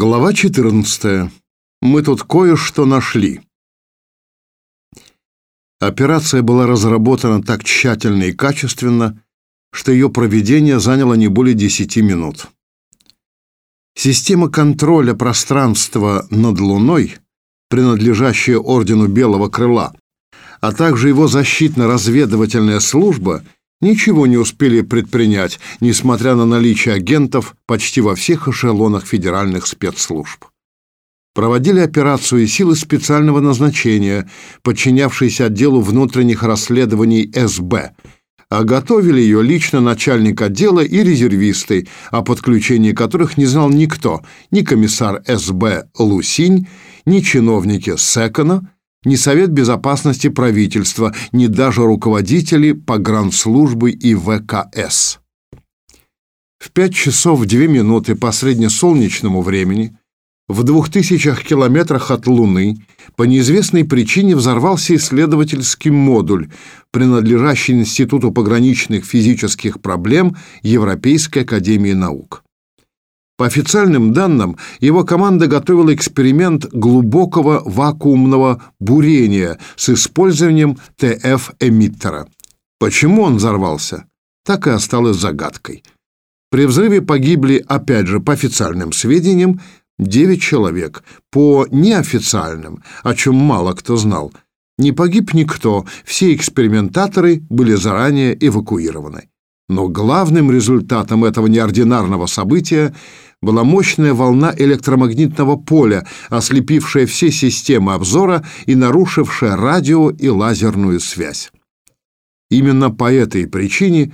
Глава 14. Мы тут кое-что нашли. Операция была разработана так тщательно и качественно, что ее проведение заняло не более 10 минут. Система контроля пространства над Луной, принадлежащая Ордену Белого Крыла, а также его защитно-разведывательная служба – ничего не успели предпринять, несмотря на наличие агентов почти во всех эшелонах федеральных спецслужб. Проводили операцию силы специального назначения, подчинявшиеся отделу внутренних расследований СБ, а готовили ее лично начальник отдела и резервисты, о подключении которых не знал никто, ни комиссар СБ Лусинь, ни чиновники Секона, ни Совет Безопасности правительства, ни даже руководители погранслужбы и ВКС. В пять часов две минуты по среднесолнечному времени в двух тысячах километрах от Луны по неизвестной причине взорвался исследовательский модуль, принадлежащий Институту пограничных физических проблем Европейской академии наук. По официальным данным, его команда готовила эксперимент глубокого вакуумного бурения с использованием ТФ-эмиттера. Почему он взорвался, так и осталось загадкой. При взрыве погибли, опять же, по официальным сведениям, 9 человек, по неофициальным, о чем мало кто знал. Не погиб никто, все экспериментаторы были заранее эвакуированы. Но главным результатом этого неординарного события была мощная волна электромагнитного поля, ослепившая все системы обзора и нарушившая радио и лазерную связь. Именно по этой причине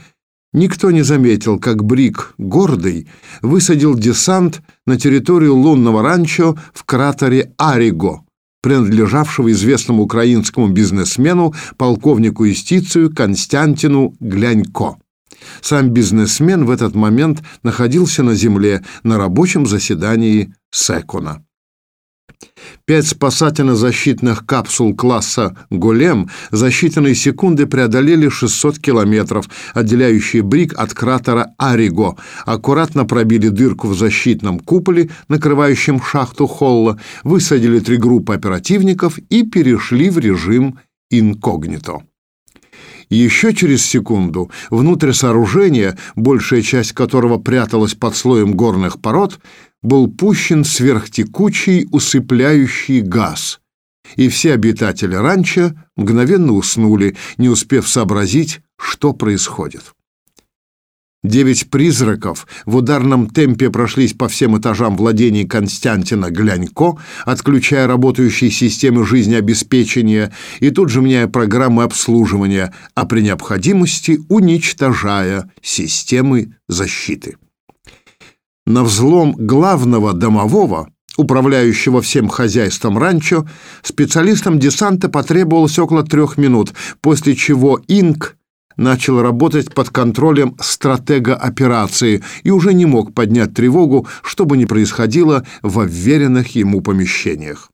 никто не заметил, как Брик, гордый, высадил десант на территорию лунного ранчо в кратере Ариго, принадлежавшего известному украинскому бизнесмену, полковнику юстицию Константину Глянько. Сам бизнесмен в этот момент находился на земле на рабочем заседании Секона. Пять спасательно-защитных капсул класса «Голем» за считанные секунды преодолели 600 километров, отделяющие Брик от кратера Ариго, аккуратно пробили дырку в защитном куполе, накрывающем шахту Холла, высадили три группы оперативников и перешли в режим инкогнито. Еще через секунду внутрь сооружения, большая часть которого пряталась под слоем горных пород, был пущен сверхтекучий усыпляющий газ, и все обитатели ранчо мгновенно уснули, не успев сообразить, что происходит. Девять призраков в ударном темпе прошлись по всем этажам владений Константина Глянько, отключая работающие системы жизнеобеспечения и тут же меняя программы обслуживания, а при необходимости уничтожая системы защиты. На взлом главного домового, управляющего всем хозяйством ранчо, специалистам десанта потребовалось около трех минут, после чего Инк начал работать под контролем стратега операции и уже не мог поднять тревогу, что бы ни происходило во вверенных ему помещениях.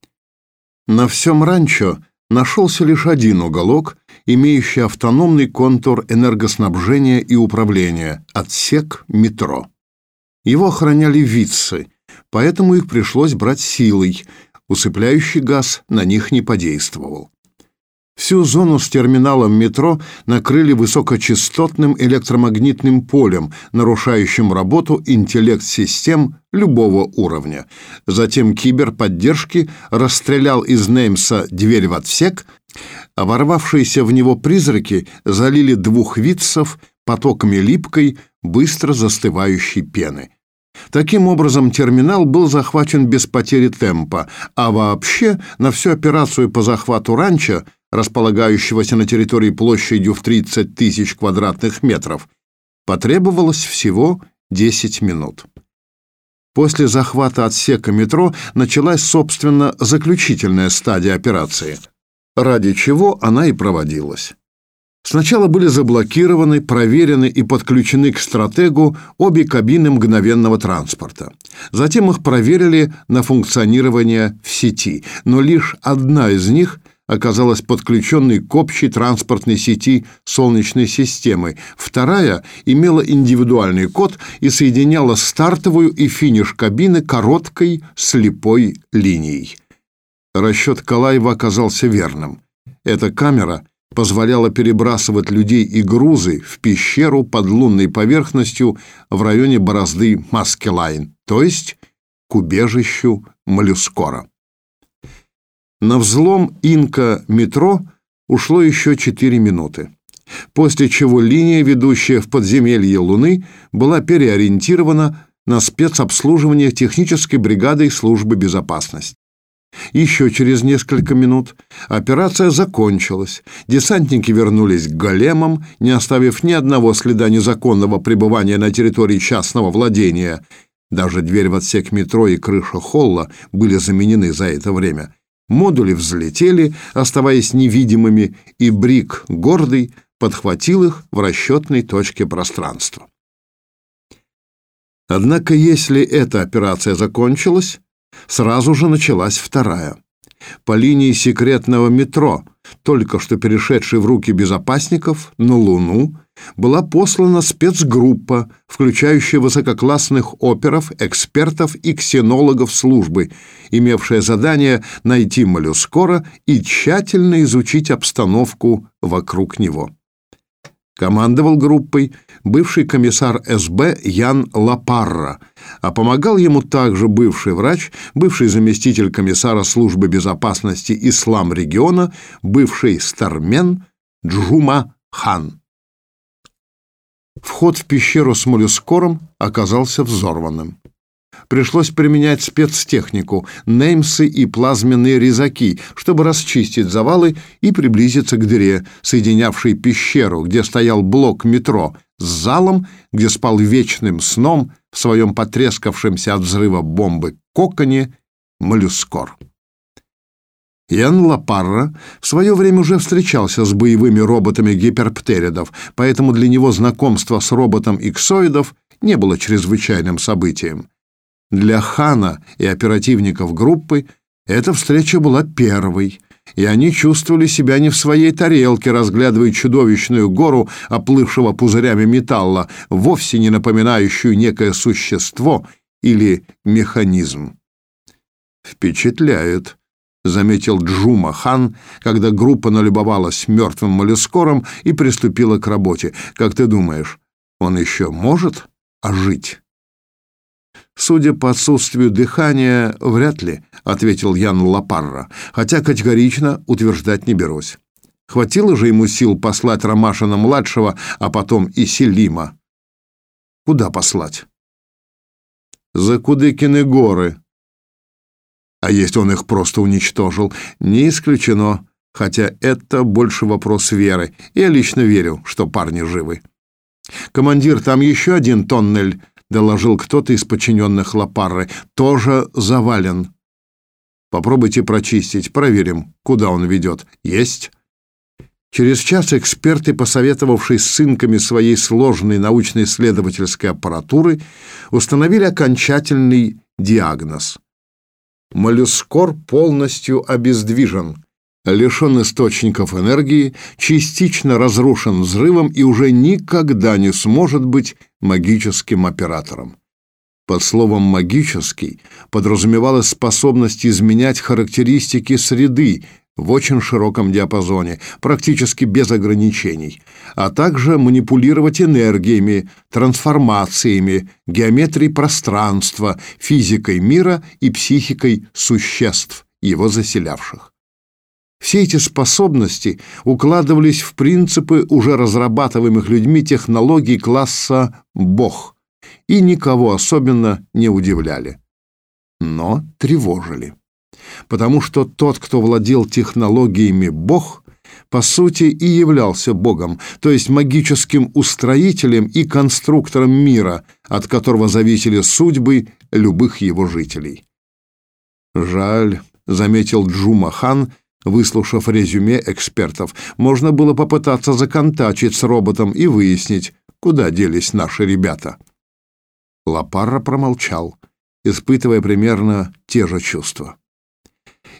На всем ранчо нашелся лишь один уголок, имеющий автономный контур энергоснабжения и управления – отсек метро. Его охраняли вицы, поэтому их пришлось брать силой, усыпляющий газ на них не подействовал. Всю зону с терминалом метро накрыли высокочастотным электромагнитным полем, нарушающим работу интеллект-систем любого уровня. Затем киберподдержки расстрелял из Неймса дверь в отсек, а ворвавшиеся в него призраки залили двух вицев потоками липкой, быстро застывающей пены. Таким образом, терминал был захвачен без потери темпа, а вообще на всю операцию по захвату ранчо – располагающегося на территории площадью в 30 тысяч квадратных метров, потребовалось всего 10 минут. После захвата отсека метро началась, собственно, заключительная стадия операции, ради чего она и проводилась. Сначала были заблокированы, проверены и подключены к стратегу обе кабины мгновенного транспорта. Затем их проверили на функционирование в сети, но лишь одна из них оказалась подключенной к общей транспортной сети Солнечной системы. Вторая имела индивидуальный код и соединяла стартовую и финиш кабины короткой слепой линией. Расчет Калаева оказался верным. Эта камера позволяла перебрасывать людей и грузы в пещеру под лунной поверхностью в районе борозды Маскелайн, то есть к убежищу Моллюскора. На взлом инка-метро ушло еще 4 минуты, после чего линия, ведущая в подземелье Луны, была переориентирована на спецобслуживание технической бригадой службы безопасности. Еще через несколько минут операция закончилась. Десантники вернулись к големам, не оставив ни одного следа незаконного пребывания на территории частного владения. Даже дверь в отсек метро и крыша холла были заменены за это время. Модули взлетели, оставаясь невидимыми, и Брик, гордый, подхватил их в расчетной точке пространства. Однако, если эта операция закончилась, Сразу же началась вторая. По линии секретного метро, только что перешедшей в руки безопасников, на Луну, была послана спецгруппа, включающая высококлассных оперов, экспертов и ксенологов службы, имевшая задание найти моллюскора и тщательно изучить обстановку вокруг него. Командовал группой бывший комиссар СБ Ян Лапарра, а помогал ему также бывший врач, бывший заместитель комиссара службы безопасности Ислам региона, бывший стармен Джума Хан. Вход в пещеру с моллюскором оказался взорванным пришлось применять спецтехнику, неймсы и плазменные резаки, чтобы расчистить завалы и приблизиться к дыре, соединявшей пещеру, где стоял блок метро, с залом, где спал вечным сном в своем потрескавшемся от взрыва бомбы коконе моллюскор. Ян Лапарра в свое время уже встречался с боевыми роботами гиперптеридов, поэтому для него знакомство с роботом иксоидов не было чрезвычайным событием. Для Хана и оперативников группы эта встреча была первой, и они чувствовали себя не в своей тарелке, разглядывая чудовищную гору оплывшего пузырями металла, вовсе не напоминающую некое существо или механизм. «Впечатляет», — заметил Джума Хан, когда группа налюбовалась мертвым моллюскором и приступила к работе. «Как ты думаешь, он еще может ожить?» Судя по отсутствию дыхания, вряд ли, ответил Ян Лапарра, хотя категорично утверждать не берусь. Хватило же ему сил послать Ромашина-младшего, а потом и Селима. Куда послать? За Кудыкины горы. А если он их просто уничтожил? Не исключено, хотя это больше вопрос веры. Я лично верю, что парни живы. Командир, там еще один тоннель доложил кто-то из подчиненных Лапарры, тоже завален. Попробуйте прочистить, проверим, куда он ведет. Есть. Через час эксперты, посоветовавшись с сынками своей сложной научно-исследовательской аппаратуры, установили окончательный диагноз. Моллюскор полностью обездвижен, лишен источников энергии, частично разрушен взрывом и уже никогда не сможет быть магическим оператором. Под словом «магический» подразумевалась способность изменять характеристики среды в очень широком диапазоне, практически без ограничений, а также манипулировать энергиями, трансформациями, геометрией пространства, физикой мира и психикой существ, его заселявших. Все эти способности укладывались в принципы уже разрабатываемых людьми технологий класса «Бог» и никого особенно не удивляли, но тревожили. Потому что тот, кто владел технологиями «Бог», по сути и являлся Богом, то есть магическим устроителем и конструктором мира, от которого зависели судьбы любых его жителей. «Жаль», — заметил Джума хан, Выслушав резюме экспертов, можно было попытаться законтачить с роботом и выяснить, куда делись наши ребята. Лапарра промолчал, испытывая примерно те же чувства.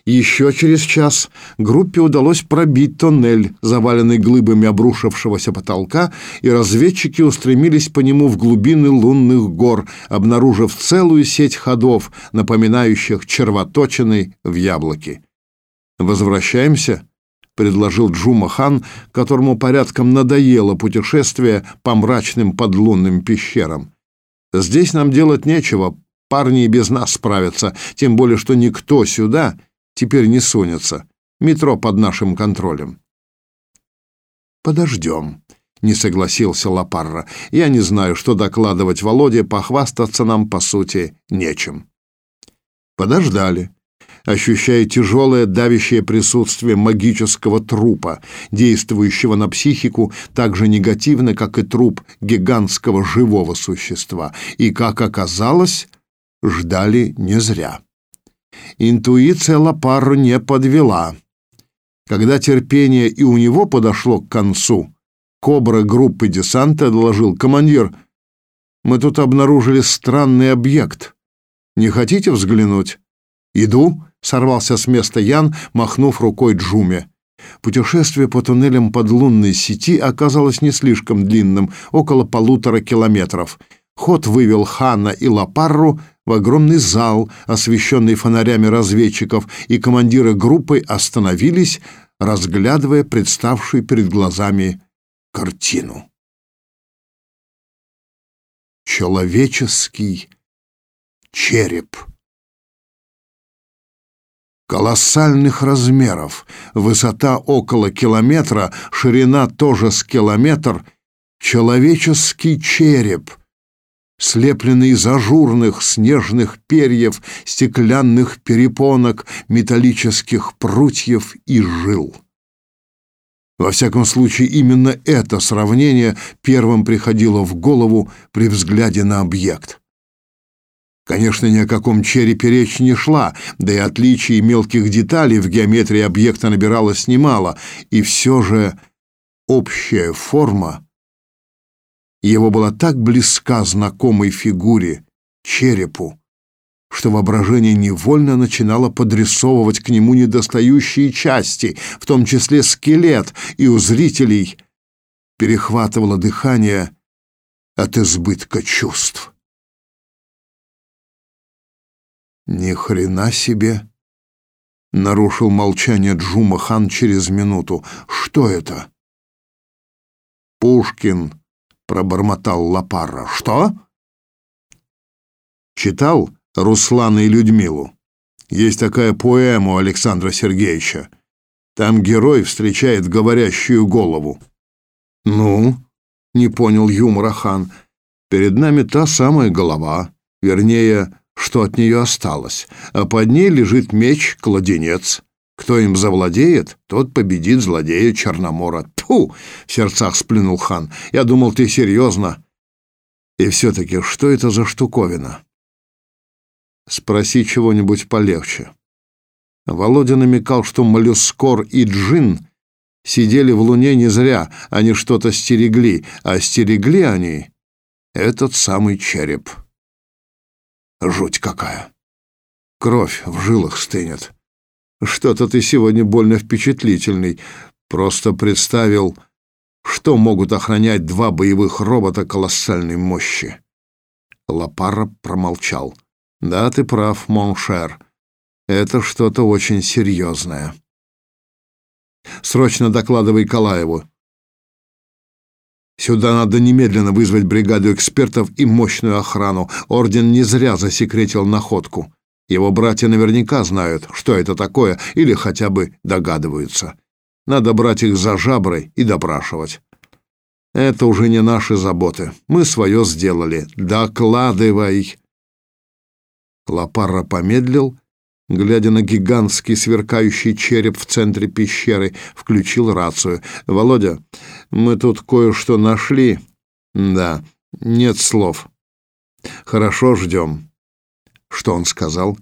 Еще через час группе удалось пробить тоннель, заваленный глыбами обрушившегося потолка, и разведчики устремились по нему в глубины лунных гор, обнаружив целую сеть ходов, напоминающих червоточины в яблоке. «Возвращаемся?» — предложил Джума хан, которому порядком надоело путешествие по мрачным подлунным пещерам. «Здесь нам делать нечего, парни и без нас справятся, тем более что никто сюда теперь не сунется. Метро под нашим контролем. Подождем, не согласился Лапарра. Я не знаю, что докладывать Володе, похвастаться нам, по сути, нечем. Подождали, ощущая тяжелое давящее присутствие магического трупа, действующего на психику так же негативно, как и труп гигантского живого существа. И, как оказалось, ждали не зря. Интуиция Лапару не подвела. Когда терпение и у него подошло к концу, кобра группы десанта доложил командир, «Мы тут обнаружили странный объект. Не хотите взглянуть?» «Иду», — сорвался с места Ян, махнув рукой Джуме. Путешествие по туннелям подлунной сети оказалось не слишком длинным, около полутора километров. Ход вывел Хана и Лапарру в огромный зал, освещенный фонарями разведчиков, и командиры группы остановились, разглядывая представшую перед глазами картину. Человеческий череп. Колоссальных размеров, высота около километра, ширина тоже с километр, человеческий череп — слепленный из ажурных снежных перьев, стеклянных перепонок, металлических прутьев и жил. Во всяком случае, именно это сравнение первым приходило в голову при взгляде на объект. Конечно, ни о каком черепе речь не шла, да и отличий мелких деталей в геометрии объекта набиралось немало, и все же общая форма его была так близка знакомой фигуре, черепу, что воображение невольно начинало подрисовывать к нему недостающие части, в том числе скелет, и у зрителей перехватывало дыхание от избытка чувств. Ни хрена себе, нарушил молчание Джума хан через минуту. Что это? Пушкин пробормотал Лапара. Что? Читал Руслана и Людмилу. Есть такая поэма у Александра Сергеевича. Там герой встречает говорящую голову. Ну, не понял юмора хан. Перед нами та самая голова, вернее, что от нее осталось, а под ней лежит меч-кладенец. Кто им завладеет, тот победит злодея Черномора. Тьфу! В сердцах сплюнул хан. Я думал, ты серьезно. И все-таки, что это за штуковина? Спроси чего-нибудь полегче. Володя намекал, что моллюскор и джин сидели в луне не зря, они что-то стерегли, а стерегли они этот самый череп. Жуть какая! Кровь в жилах стынет. Что-то ты сегодня больно впечатлительный. Просто представил, что могут охранять два боевых робота колоссальной мощи. Лапара промолчал. Да, ты прав, mon cher. Это что-то очень серьезное. Срочно докладывай Калаеву. Сюда надо немедленно вызвать бригаду экспертов и мощную охрану. Орден не зря засекретил находку. Его братья наверняка знают, что это такое, или хотя бы догадываются. Надо брать их за жабры и допрашивать. Это уже не наши заботы. Мы свое сделали. Докладывай. Лапара помедлил, глядя на гигантский сверкающий череп в центре пещеры, включил рацию. «Володя, мы тут кое-что нашли». «Да, нет слов». «Хорошо, ждем». Что он сказал?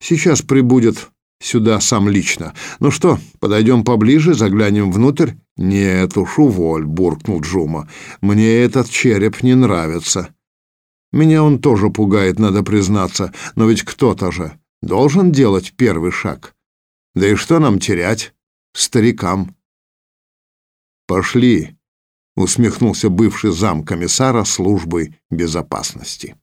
Сейчас прибудет сюда сам лично. Ну что, подойдем поближе, заглянем внутрь? Нет уж, уволь, буркнул Джума. Мне этот череп не нравится. Меня он тоже пугает, надо признаться, но ведь кто-то же должен делать первый шаг. Да и что нам терять, старикам? Пошли, усмехнулся бывший зам комиссара службы безопасности.